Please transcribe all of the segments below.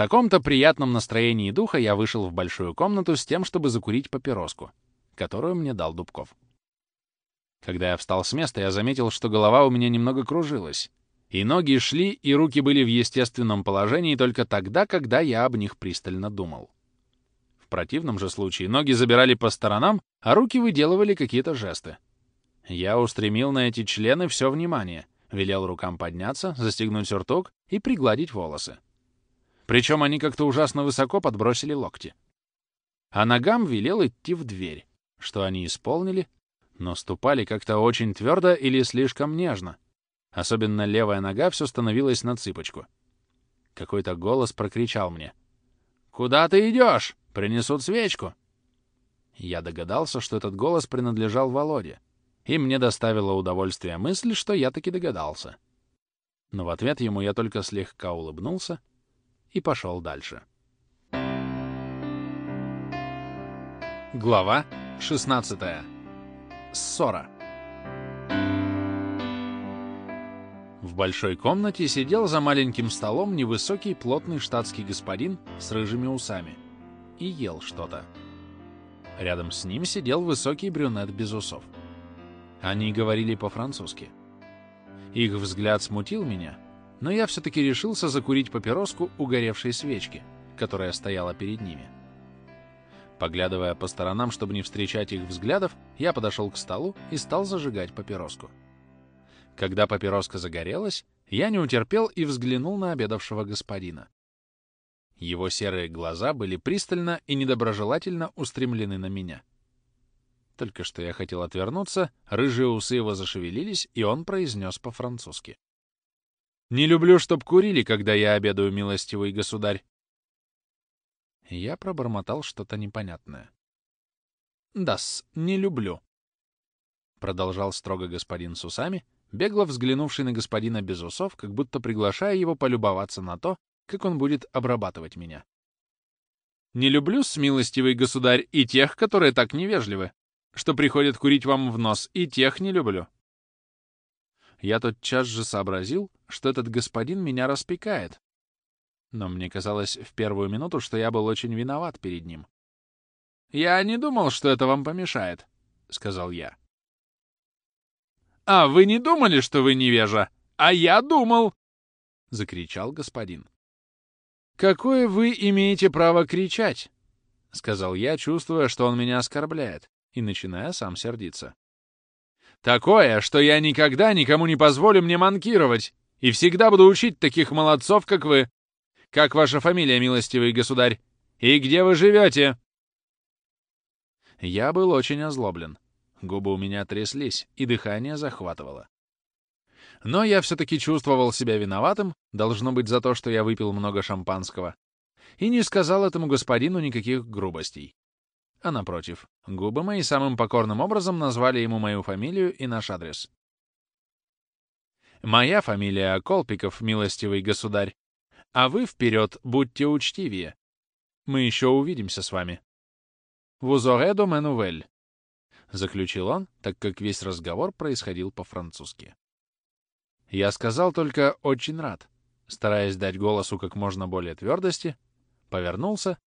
таком-то приятном настроении духа я вышел в большую комнату с тем, чтобы закурить папироску, которую мне дал Дубков. Когда я встал с места, я заметил, что голова у меня немного кружилась, и ноги шли, и руки были в естественном положении только тогда, когда я об них пристально думал. В противном же случае ноги забирали по сторонам, а руки выделывали какие-то жесты. Я устремил на эти члены все внимание, велел рукам подняться, застегнуть сюртук и пригладить волосы. Причем они как-то ужасно высоко подбросили локти. А ногам велел идти в дверь, что они исполнили, но ступали как-то очень твердо или слишком нежно. Особенно левая нога все становилась на цыпочку. Какой-то голос прокричал мне. «Куда ты идешь? Принесут свечку!» Я догадался, что этот голос принадлежал Володе, и мне доставило удовольствие мысль, что я таки догадался. Но в ответ ему я только слегка улыбнулся и пошел дальше. Глава 16. Ссора. В большой комнате сидел за маленьким столом невысокий плотный штатский господин с рыжими усами и ел что-то. Рядом с ним сидел высокий брюнет без усов. Они говорили по-французски. Их взгляд смутил меня, но я все-таки решился закурить папироску угоревшей свечки, которая стояла перед ними. Поглядывая по сторонам, чтобы не встречать их взглядов, я подошел к столу и стал зажигать папироску. Когда папироска загорелась, я не утерпел и взглянул на обедавшего господина. Его серые глаза были пристально и недоброжелательно устремлены на меня. Только что я хотел отвернуться, рыжие усы его зашевелились, и он произнес по-французски. «Не люблю, чтоб курили, когда я обедаю, милостивый государь». Я пробормотал что-то непонятное. «Да-с, не люблю», — продолжал строго господин с усами, бегло взглянувший на господина без усов, как будто приглашая его полюбоваться на то, как он будет обрабатывать меня. «Не люблю, смилостивый государь, и тех, которые так невежливы, что приходят курить вам в нос, и тех не люблю». Я тотчас же сообразил, что этот господин меня распекает. Но мне казалось в первую минуту, что я был очень виноват перед ним. «Я не думал, что это вам помешает», — сказал я. «А вы не думали, что вы невежа? А я думал!» — закричал господин. «Какое вы имеете право кричать?» — сказал я, чувствуя, что он меня оскорбляет, и начиная сам сердиться. «Такое, что я никогда никому не позволю мне манкировать, и всегда буду учить таких молодцов, как вы. Как ваша фамилия, милостивый государь? И где вы живете?» Я был очень озлоблен. Губы у меня тряслись, и дыхание захватывало. Но я все-таки чувствовал себя виноватым, должно быть за то, что я выпил много шампанского, и не сказал этому господину никаких грубостей. А напротив, губы мои самым покорным образом назвали ему мою фамилию и наш адрес. «Моя фамилия Колпиков, милостивый государь, а вы вперед будьте учтивее. Мы еще увидимся с вами. Вузоредо менувель. — заключил он, так как весь разговор происходил по-французски. Я сказал только «очень рад», стараясь дать голосу как можно более твердости, повернулся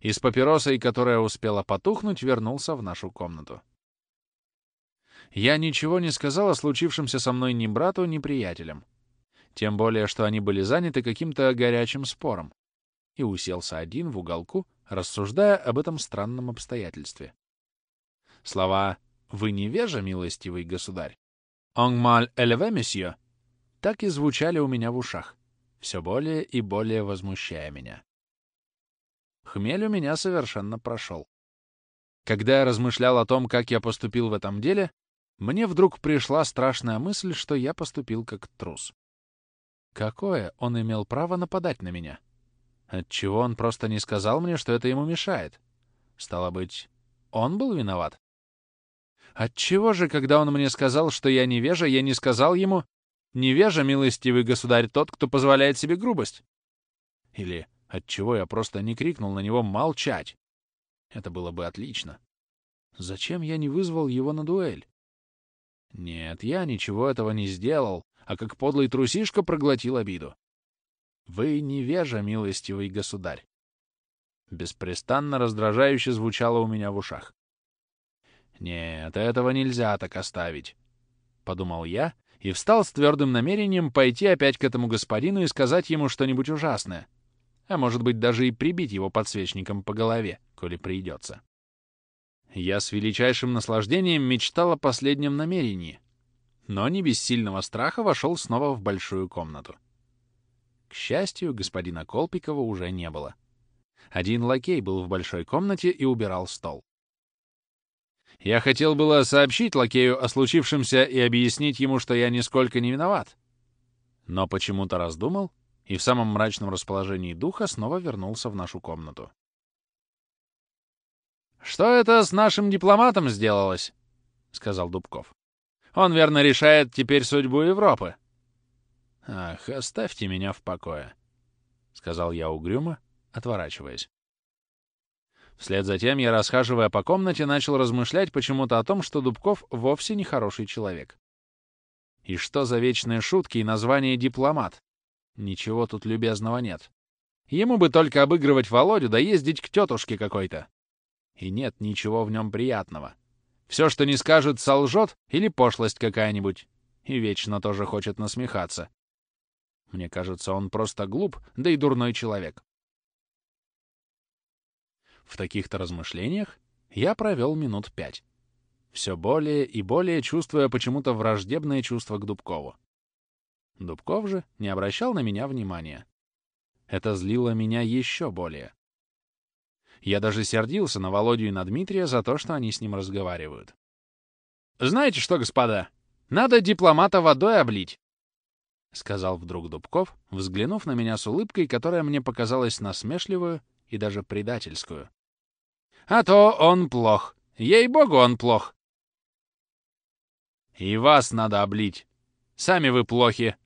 и с папиросой, которая успела потухнуть, вернулся в нашу комнату. Я ничего не сказал о случившемся со мной ни брату, ни приятелям, тем более, что они были заняты каким-то горячим спором, и уселся один в уголку, рассуждая об этом странном обстоятельстве. Слова «Вы невежа, милостивый государь» «En mal élevé, monsieur» так и звучали у меня в ушах, все более и более возмущая меня. Хмель у меня совершенно прошел. Когда я размышлял о том, как я поступил в этом деле, мне вдруг пришла страшная мысль, что я поступил как трус. Какое он имел право нападать на меня? Отчего он просто не сказал мне, что это ему мешает? Стало быть, он был виноват? Отчего же, когда он мне сказал, что я невежа, я не сказал ему «Невежа, милостивый государь, тот, кто позволяет себе грубость»? Или отчего я просто не крикнул на него «молчать»? Это было бы отлично. Зачем я не вызвал его на дуэль? Нет, я ничего этого не сделал, а как подлый трусишка проглотил обиду. Вы невежа, милостивый государь. Беспрестанно раздражающе звучало у меня в ушах. «Нет, этого нельзя так оставить», — подумал я и встал с твердым намерением пойти опять к этому господину и сказать ему что-нибудь ужасное, а может быть даже и прибить его подсвечником по голове, коли придется. Я с величайшим наслаждением мечтал о последнем намерении, но не без сильного страха вошел снова в большую комнату. К счастью, господина Колпикова уже не было. Один лакей был в большой комнате и убирал стол. Я хотел было сообщить лакею о случившемся и объяснить ему, что я нисколько не виноват. Но почему-то раздумал и в самом мрачном расположении духа снова вернулся в нашу комнату. «Что это с нашим дипломатом сделалось?» — сказал Дубков. «Он, верно, решает теперь судьбу Европы». «Ах, оставьте меня в покое», — сказал я угрюмо, отворачиваясь. Вслед за тем я, расхаживая по комнате, начал размышлять почему-то о том, что Дубков вовсе не хороший человек. И что за вечные шутки и название «дипломат»? Ничего тут любезного нет. Ему бы только обыгрывать Володю да ездить к тетушке какой-то. И нет ничего в нем приятного. Все, что не скажет, солжет или пошлость какая-нибудь. И вечно тоже хочет насмехаться. Мне кажется, он просто глуп, да и дурной человек. В таких-то размышлениях я провел минут пять. Все более и более чувствуя почему-то враждебное чувство к Дубкову. Дубков же не обращал на меня внимания. Это злило меня еще более. Я даже сердился на Володю и на Дмитрия за то, что они с ним разговаривают. «Знаете что, господа, надо дипломата водой облить», — сказал вдруг Дубков, взглянув на меня с улыбкой, которая мне показалась насмешливую и даже предательскую. А то он плох. Ей-богу, он плох. И вас надо облить. Сами вы плохи.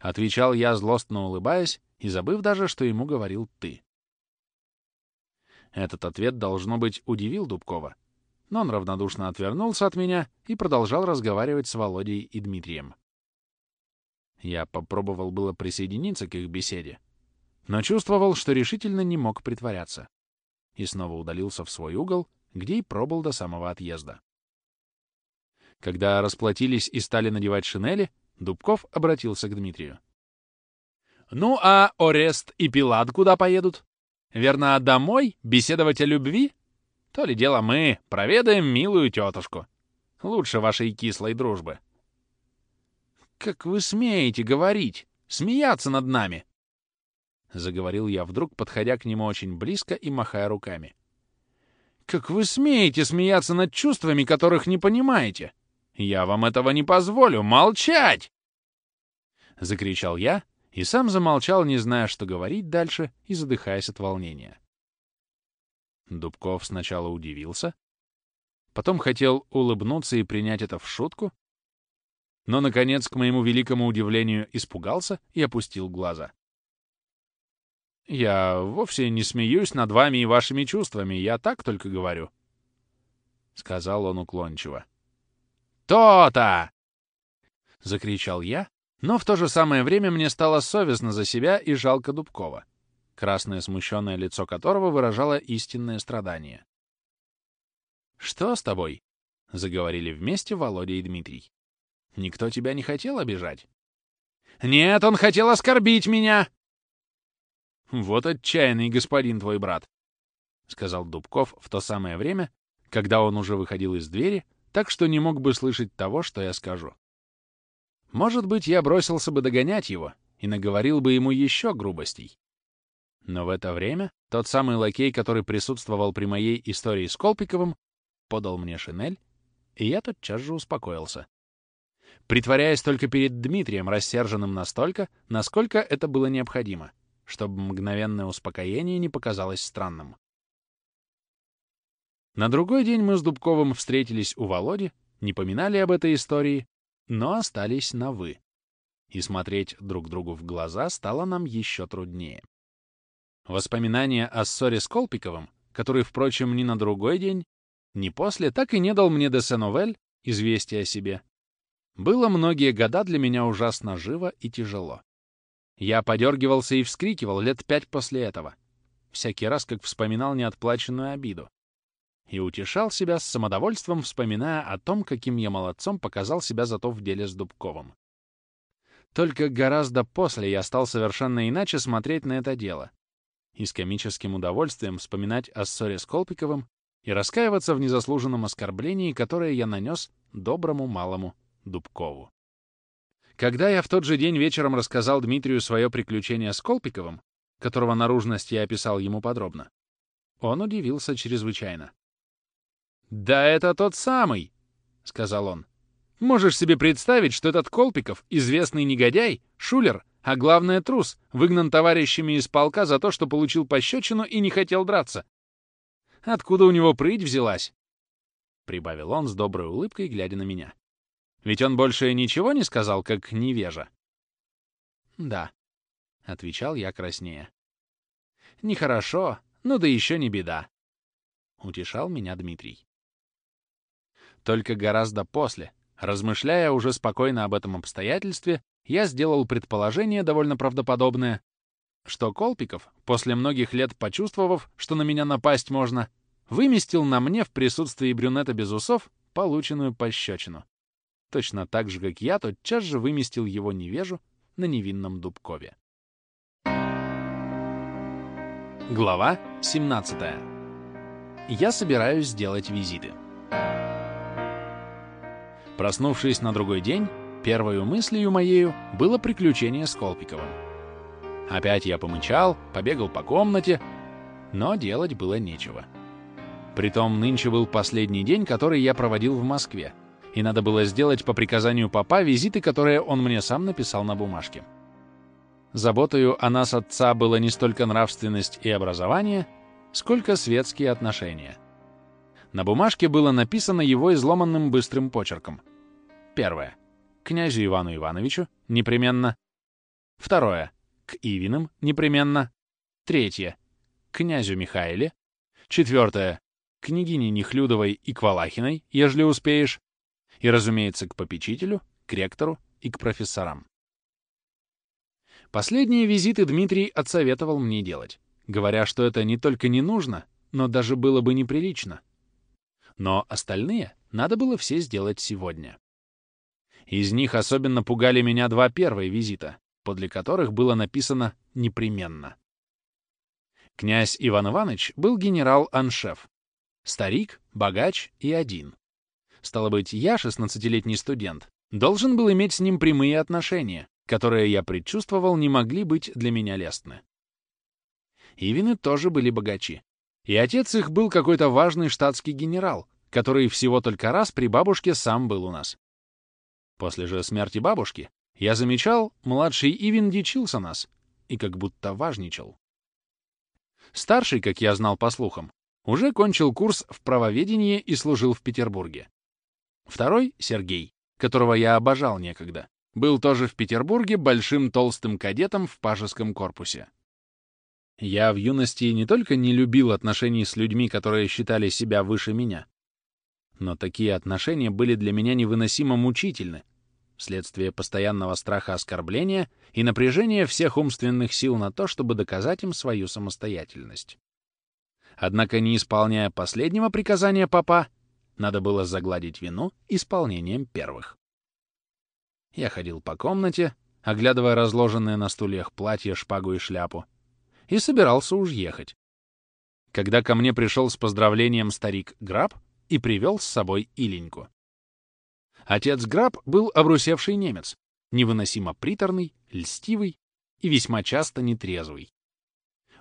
Отвечал я, злостно улыбаясь, и забыв даже, что ему говорил ты. Этот ответ, должно быть, удивил Дубкова. Но он равнодушно отвернулся от меня и продолжал разговаривать с Володей и Дмитрием. Я попробовал было присоединиться к их беседе, но чувствовал, что решительно не мог притворяться и снова удалился в свой угол, где и пробыл до самого отъезда. Когда расплатились и стали надевать шинели, Дубков обратился к Дмитрию. «Ну а Орест и Пилат куда поедут? Верно, домой беседовать о любви? То ли дело мы проведаем милую тетушку. Лучше вашей кислой дружбы». «Как вы смеете говорить? Смеяться над нами?» — заговорил я вдруг, подходя к нему очень близко и махая руками. «Как вы смеете смеяться над чувствами, которых не понимаете? Я вам этого не позволю! Молчать!» Закричал я и сам замолчал, не зная, что говорить дальше и задыхаясь от волнения. Дубков сначала удивился, потом хотел улыбнуться и принять это в шутку, но, наконец, к моему великому удивлению, испугался и опустил глаза. Я вовсе не смеюсь над вами и вашими чувствами, я так только говорю. Сказал он уклончиво. «То-то!» — закричал я, но в то же самое время мне стало совестно за себя и жалко Дубкова, красное смущенное лицо которого выражало истинное страдание. «Что с тобой?» — заговорили вместе Володя и Дмитрий. «Никто тебя не хотел обижать?» «Нет, он хотел оскорбить меня!» «Вот отчаянный господин твой брат», — сказал Дубков в то самое время, когда он уже выходил из двери, так что не мог бы слышать того, что я скажу. Может быть, я бросился бы догонять его и наговорил бы ему еще грубостей. Но в это время тот самый лакей, который присутствовал при моей истории с Колпиковым, подал мне шинель, и я тотчас же успокоился. Притворяясь только перед Дмитрием, рассерженным настолько, насколько это было необходимо — чтобы мгновенное успокоение не показалось странным. На другой день мы с Дубковым встретились у Володи, не поминали об этой истории, но остались на «вы». И смотреть друг другу в глаза стало нам еще труднее. Воспоминание о ссоре с Колпиковым, который, впрочем, ни на другой день, ни после так и не дал мне де Сеновель известие о себе, было многие года для меня ужасно живо и тяжело. Я подергивался и вскрикивал лет пять после этого, всякий раз, как вспоминал неотплаченную обиду. И утешал себя с самодовольством, вспоминая о том, каким я молодцом показал себя зато в деле с Дубковым. Только гораздо после я стал совершенно иначе смотреть на это дело и с комическим удовольствием вспоминать о ссоре с Колпиковым и раскаиваться в незаслуженном оскорблении, которое я нанес доброму малому Дубкову. Когда я в тот же день вечером рассказал Дмитрию свое приключение с Колпиковым, которого наружность я описал ему подробно, он удивился чрезвычайно. «Да это тот самый!» — сказал он. «Можешь себе представить, что этот Колпиков, известный негодяй, шулер, а главное трус, выгнан товарищами из полка за то, что получил пощечину и не хотел драться? Откуда у него прыть взялась?» Прибавил он с доброй улыбкой, глядя на меня. «Ведь он больше ничего не сказал, как невежа?» «Да», — отвечал я краснее. «Нехорошо, ну да еще не беда», — утешал меня Дмитрий. Только гораздо после, размышляя уже спокойно об этом обстоятельстве, я сделал предположение довольно правдоподобное, что Колпиков, после многих лет почувствовав, что на меня напасть можно, выместил на мне в присутствии брюнета без усов полученную пощечину. Точно так же, как я тотчас же выместил его невежу на невинном Дубкове. Глава 17. Я собираюсь сделать визиты. Проснувшись на другой день, первой мыслью моею было приключение с Колпиковым. Опять я помычал, побегал по комнате, но делать было нечего. Притом нынче был последний день, который я проводил в Москве, и надо было сделать по приказанию папа визиты, которые он мне сам написал на бумажке. Заботою о нас отца было не столько нравственность и образование, сколько светские отношения. На бумажке было написано его изломанным быстрым почерком. Первое. Князю Ивану Ивановичу, непременно. Второе к Ивиным непременно. Третье — князю Михаиле. Четвертое — княгине Нехлюдовой и к Валахиной, ежели успеешь. И, разумеется, к попечителю, к ректору и к профессорам. Последние визиты Дмитрий отсоветовал мне делать, говоря, что это не только не нужно, но даже было бы неприлично. Но остальные надо было все сделать сегодня. Из них особенно пугали меня два первые визита, подле которых было написано «непременно». Князь Иван Иванович был генерал-аншеф. Старик, богач и один. Стало быть, я, 16-летний студент, должен был иметь с ним прямые отношения, которые, я предчувствовал, не могли быть для меня лестны. Ивины тоже были богачи. И отец их был какой-то важный штатский генерал, который всего только раз при бабушке сам был у нас. После же смерти бабушки я замечал, младший Ивин дичился нас и как будто важничал. Старший, как я знал по слухам, уже кончил курс в правоведении и служил в Петербурге. Второй, Сергей, которого я обожал некогда, был тоже в Петербурге большим толстым кадетом в пажеском корпусе. Я в юности не только не любил отношений с людьми, которые считали себя выше меня, но такие отношения были для меня невыносимо мучительны, вследствие постоянного страха оскорбления и напряжения всех умственных сил на то, чтобы доказать им свою самостоятельность. Однако, не исполняя последнего приказания папа, надо было загладить вину исполнением первых. Я ходил по комнате, оглядывая разложенные на стульях платье, шпагу и шляпу, и собирался уж ехать. Когда ко мне пришел с поздравлением старик Граб и привел с собой Иленьку. Отец Граб был обрусевший немец, невыносимо приторный, льстивый и весьма часто нетрезвый.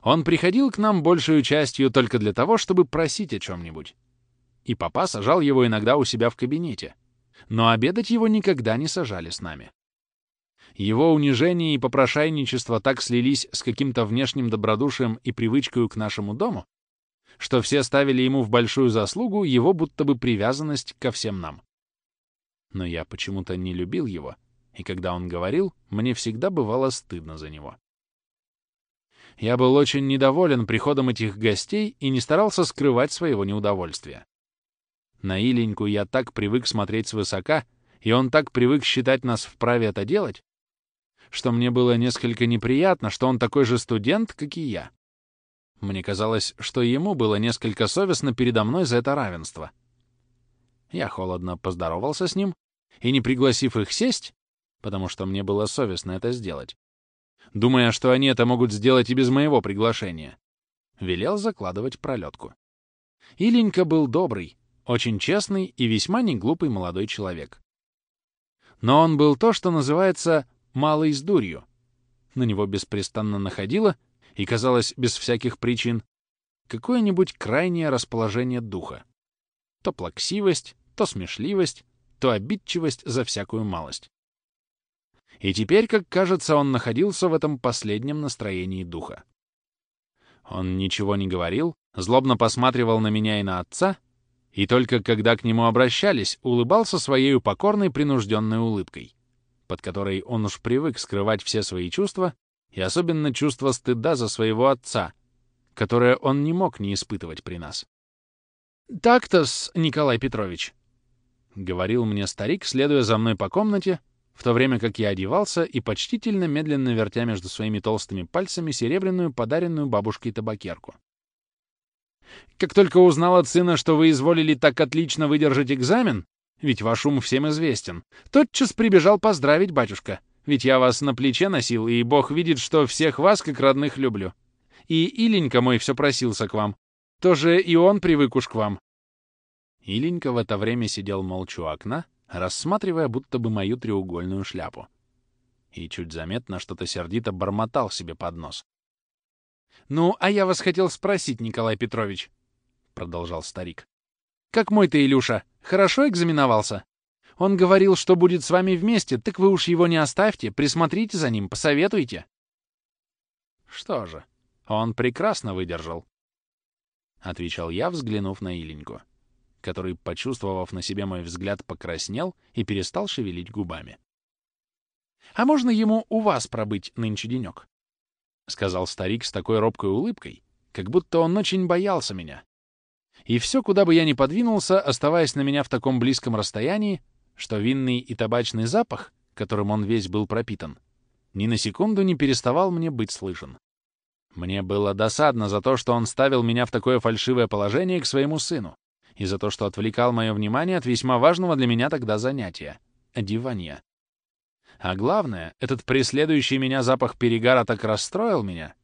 Он приходил к нам большую частью только для того, чтобы просить о чем-нибудь. И папа сажал его иногда у себя в кабинете, но обедать его никогда не сажали с нами. Его унижение и попрошайничество так слились с каким-то внешним добродушием и привычкой к нашему дому, что все ставили ему в большую заслугу его будто бы привязанность ко всем нам но я почему-то не любил его, и когда он говорил, мне всегда бывало стыдно за него. Я был очень недоволен приходом этих гостей и не старался скрывать своего неудовольствия. На Иленьку я так привык смотреть свысока, и он так привык считать нас вправе это делать, что мне было несколько неприятно, что он такой же студент, как и я. Мне казалось, что ему было несколько совестно передо мной за это равенство. Я холодно поздоровался с ним и, не пригласив их сесть, потому что мне было совестно это сделать, думая, что они это могут сделать и без моего приглашения, велел закладывать пролетку. Иленька был добрый, очень честный и весьма неглупый молодой человек. Но он был то, что называется «малой с дурью». На него беспрестанно находило, и, казалось, без всяких причин, какое-нибудь крайнее расположение духа. То плаксивость, то смешливость, то обидчивость за всякую малость. И теперь, как кажется, он находился в этом последнем настроении духа. Он ничего не говорил, злобно посматривал на меня и на отца, и только когда к нему обращались, улыбался своей покорной принужденной улыбкой, под которой он уж привык скрывать все свои чувства, и особенно чувство стыда за своего отца, которое он не мог не испытывать при нас. «Так-то-с, Николай Петрович», — говорил мне старик, следуя за мной по комнате, в то время как я одевался и почтительно медленно вертя между своими толстыми пальцами серебряную, подаренную бабушкой табакерку. «Как только узнал от сына, что вы изволили так отлично выдержать экзамен, ведь ваш ум всем известен, тотчас прибежал поздравить батюшка, ведь я вас на плече носил, и Бог видит, что всех вас как родных люблю. И Иленька мой все просился к вам. Тоже и он привык уж к вам». Иленька в это время сидел молча у окна, рассматривая будто бы мою треугольную шляпу. И чуть заметно что-то сердито бормотал себе под нос. «Ну, а я вас хотел спросить, Николай Петрович», — продолжал старик. «Как мой-то Илюша, хорошо экзаменовался? Он говорил, что будет с вами вместе, так вы уж его не оставьте, присмотрите за ним, посоветуйте». «Что же, он прекрасно выдержал», — отвечал я, взглянув на Иленьку который, почувствовав на себе мой взгляд, покраснел и перестал шевелить губами. «А можно ему у вас пробыть нынче денек?» — сказал старик с такой робкой улыбкой, как будто он очень боялся меня. И все, куда бы я ни подвинулся, оставаясь на меня в таком близком расстоянии, что винный и табачный запах, которым он весь был пропитан, ни на секунду не переставал мне быть слышен. Мне было досадно за то, что он ставил меня в такое фальшивое положение к своему сыну, и за то, что отвлекал мое внимание от весьма важного для меня тогда занятия — одевания. А главное, этот преследующий меня запах перегара так расстроил меня,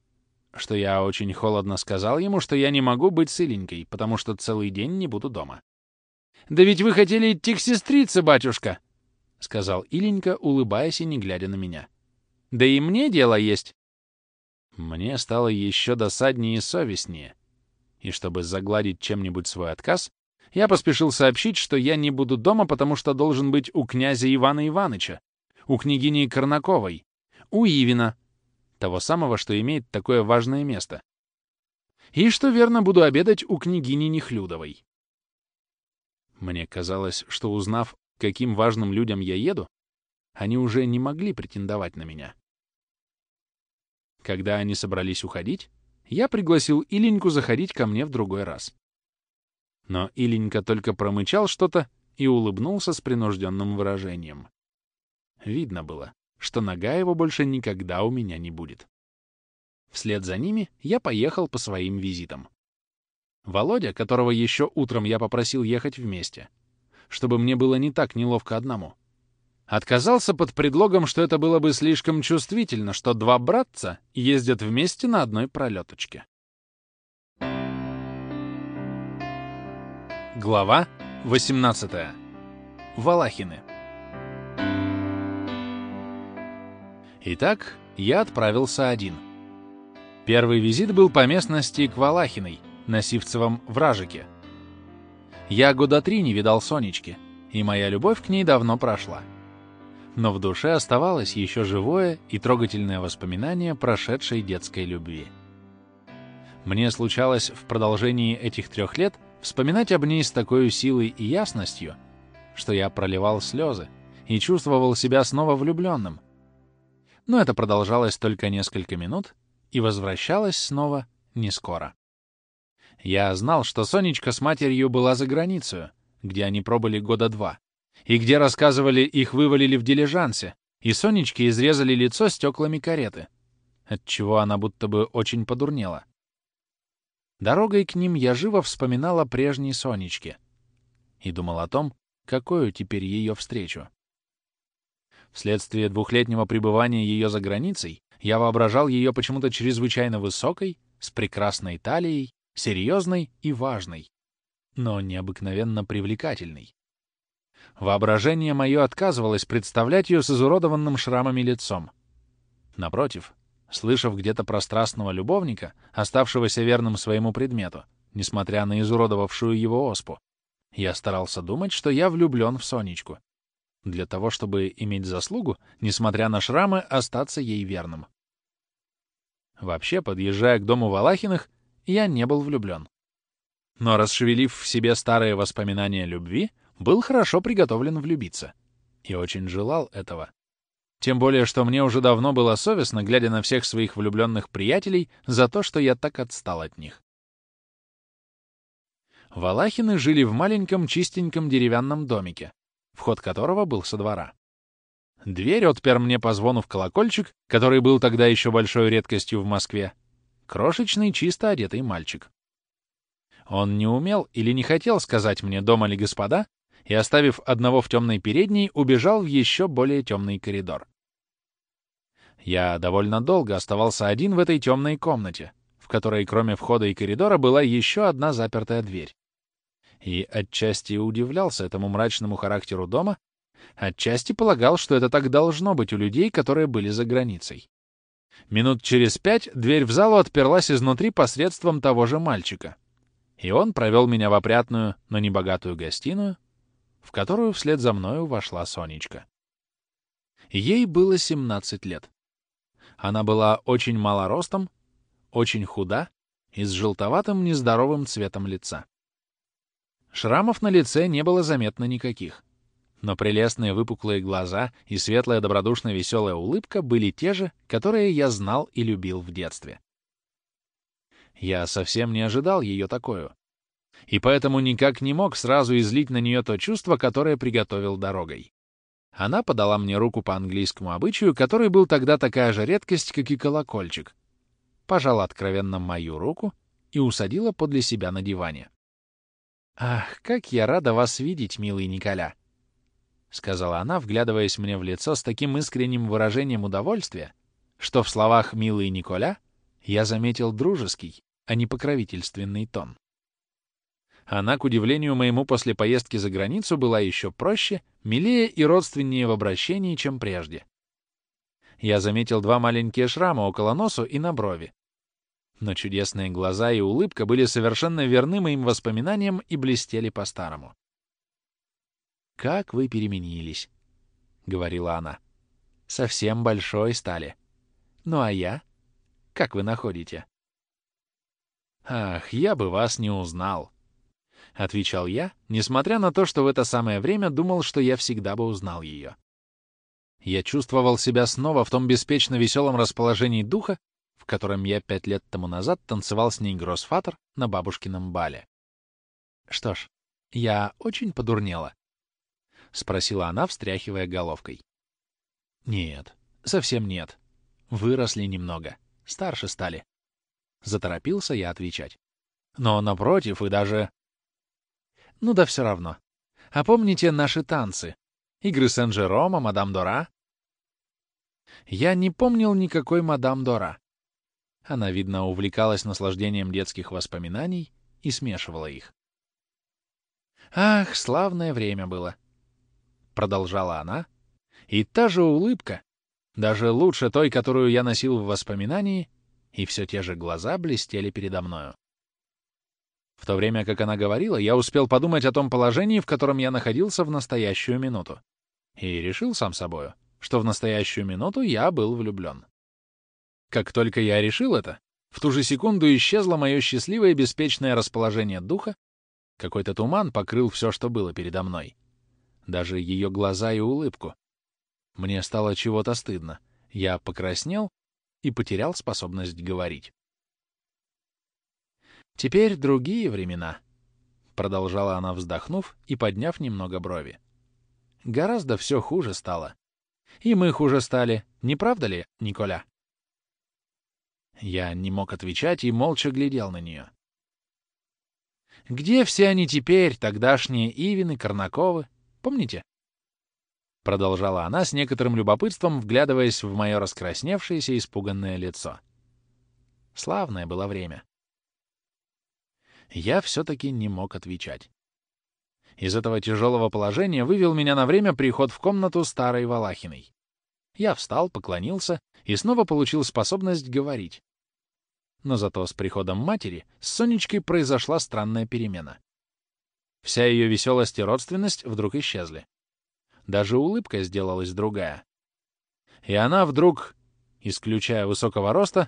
что я очень холодно сказал ему, что я не могу быть с потому что целый день не буду дома. «Да ведь вы хотели идти к сестрице, батюшка!» — сказал Иленька, улыбаясь и не глядя на меня. «Да и мне дело есть!» Мне стало еще досаднее и совестнее, и чтобы загладить чем-нибудь свой отказ, я поспешил сообщить, что я не буду дома, потому что должен быть у князя Ивана Иваныча, у княгини Корнаковой, у Ивина, того самого, что имеет такое важное место. И что, верно, буду обедать у княгини Нехлюдовой. Мне казалось, что узнав, каким важным людям я еду, они уже не могли претендовать на меня. Когда они собрались уходить, я пригласил Иленьку заходить ко мне в другой раз. Но Иленька только промычал что-то и улыбнулся с принужденным выражением. Видно было, что нога его больше никогда у меня не будет. Вслед за ними я поехал по своим визитам. Володя, которого еще утром я попросил ехать вместе, чтобы мне было не так неловко одному, отказался под предлогом, что это было бы слишком чувствительно, что два братца ездят вместе на одной пролеточке. Глава 18. Валахины. Итак, я отправился один. Первый визит был по местности к Валахиной, на Сивцевом вражике. Я года три не видал Сонечки, и моя любовь к ней давно прошла. Но в душе оставалось еще живое и трогательное воспоминание прошедшей детской любви. Мне случалось в продолжении этих трех лет вспоминать об ней с такой силой и ясностью, что я проливал слезы и чувствовал себя снова влюбленным. Но это продолжалось только несколько минут и возвращалось снова не скоро. Я знал, что Сонечка с матерью была за границей, где они пробыли года два, и где, рассказывали, их вывалили в дилижансе, и Сонечке изрезали лицо стеклами кареты, отчего она будто бы очень подурнела. Дорогой к ним я живо вспоминал о прежней Сонечке и думал о том, какую теперь ее встречу. Вследствие двухлетнего пребывания ее за границей я воображал ее почему-то чрезвычайно высокой, с прекрасной талией, серьезной и важной, но необыкновенно привлекательной. Воображение мое отказывалось представлять ее с изуродованным шрамами лицом. Напротив, слышав где-то про страстного любовника, оставшегося верным своему предмету, несмотря на изуродовавшую его оспу, я старался думать, что я влюблен в Сонечку, для того, чтобы иметь заслугу, несмотря на шрамы, остаться ей верным. Вообще, подъезжая к дому Валахиных, я не был влюблен. Но расшевелив в себе старые воспоминания любви, был хорошо приготовлен влюбиться. И очень желал этого. Тем более, что мне уже давно было совестно, глядя на всех своих влюбленных приятелей, за то, что я так отстал от них. Валахины жили в маленьком чистеньком деревянном домике, вход которого был со двора. Дверь отпер мне по звону в колокольчик, который был тогда еще большой редкостью в Москве. Крошечный, чисто одетый мальчик. Он не умел или не хотел сказать мне, дома ли господа, и, оставив одного в темной передней, убежал в еще более темный коридор. Я довольно долго оставался один в этой темной комнате, в которой кроме входа и коридора была еще одна запертая дверь и отчасти удивлялся этому мрачному характеру дома, отчасти полагал, что это так должно быть у людей, которые были за границей. Минут через пять дверь в залу отперлась изнутри посредством того же мальчика, и он провел меня в опрятную, но небогатую гостиную, в которую вслед за мною вошла Сонечка. Ей было 17 лет. Она была очень малоростом, очень худа и с желтоватым нездоровым цветом лица. Шрамов на лице не было заметно никаких. Но прелестные выпуклые глаза и светлая добродушная веселая улыбка были те же, которые я знал и любил в детстве. Я совсем не ожидал ее такую. И поэтому никак не мог сразу излить на нее то чувство, которое приготовил дорогой. Она подала мне руку по английскому обычаю, который был тогда такая же редкость, как и колокольчик. Пожала откровенно мою руку и усадила подле себя на диване. «Ах, как я рада вас видеть, милый Николя!» — сказала она, вглядываясь мне в лицо с таким искренним выражением удовольствия, что в словах «милый Николя» я заметил дружеский, а не покровительственный тон. Она, к удивлению моему после поездки за границу, была еще проще, милее и родственнее в обращении, чем прежде. Я заметил два маленькие шрама около носу и на брови, но чудесные глаза и улыбка были совершенно верны моим воспоминаниям и блестели по-старому. «Как вы переменились», — говорила она. «Совсем большой стали. Ну а я? Как вы находите?» «Ах, я бы вас не узнал», — отвечал я, несмотря на то, что в это самое время думал, что я всегда бы узнал ее. Я чувствовал себя снова в том беспечно веселом расположении духа, в котором я пять лет тому назад танцевал с ней гроссфатер на бабушкином бале. «Что ж, я очень подурнела?» — спросила она, встряхивая головкой. «Нет, совсем нет. Выросли немного, старше стали». Заторопился я отвечать. «Но напротив, и даже...» «Ну да все равно. А помните наши танцы? Игры Сен-Жерома, Мадам Дора?» Я не помнил никакой Мадам Дора. Она, видно, увлекалась наслаждением детских воспоминаний и смешивала их. «Ах, славное время было!» — продолжала она. И та же улыбка, даже лучше той, которую я носил в воспоминании, и все те же глаза блестели передо мною. В то время, как она говорила, я успел подумать о том положении, в котором я находился в настоящую минуту. И решил сам собою, что в настоящую минуту я был влюблен. Как только я решил это, в ту же секунду исчезло мое счастливое и беспечное расположение духа, какой-то туман покрыл все, что было передо мной. Даже ее глаза и улыбку. Мне стало чего-то стыдно. Я покраснел и потерял способность говорить. «Теперь другие времена», — продолжала она, вздохнув и подняв немного брови. «Гораздо все хуже стало. И мы хуже стали, не правда ли, Николя? Я не мог отвечать и молча глядел на нее. Где все они теперь, тогдашние Ивины, Корнаковы? Помните? Продолжала она с некоторым любопытством, вглядываясь в мое раскрасневшееся, испуганное лицо. Славное было время. Я все-таки не мог отвечать. Из этого тяжелого положения вывел меня на время приход в комнату старой Валахиной. Я встал, поклонился и снова получил способность говорить. Но зато с приходом матери с Сонечкой произошла странная перемена. Вся ее веселость и родственность вдруг исчезли. Даже улыбка сделалась другая. И она вдруг, исключая высокого роста,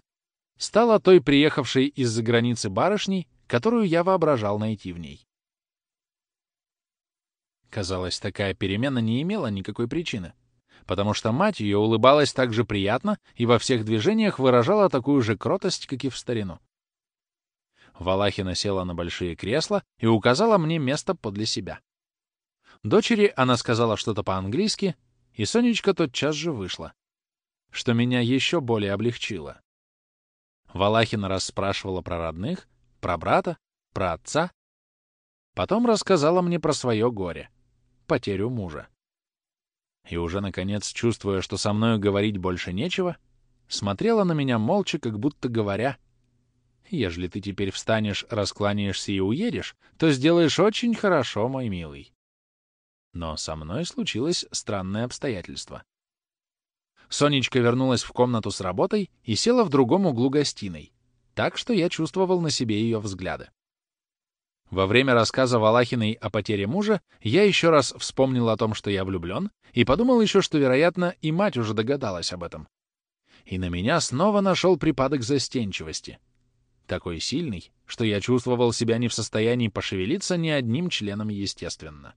стала той приехавшей из-за границы барышней, которую я воображал найти в ней. Казалось, такая перемена не имела никакой причины, потому что мать ее улыбалась так же приятно и во всех движениях выражала такую же кротость, как и в старину. Валахина села на большие кресла и указала мне место подле себя. Дочери она сказала что-то по-английски, и Сонечка тотчас же вышла, что меня еще более облегчило. Валахина расспрашивала про родных, про брата, про отца. Потом рассказала мне про свое горе, потерю мужа. И уже, наконец, чувствуя, что со мною говорить больше нечего, смотрела на меня молча, как будто говоря, «Ежели ты теперь встанешь, раскланяешься и уедешь, то сделаешь очень хорошо, мой милый». Но со мной случилось странное обстоятельство. Сонечка вернулась в комнату с работой и села в другом углу гостиной, так что я чувствовал на себе ее взгляды. Во время рассказа Валахиной о потере мужа я еще раз вспомнил о том, что я влюблен, и подумал еще, что, вероятно, и мать уже догадалась об этом. И на меня снова нашел припадок застенчивости. Такой сильный, что я чувствовал себя не в состоянии пошевелиться ни одним членом естественно.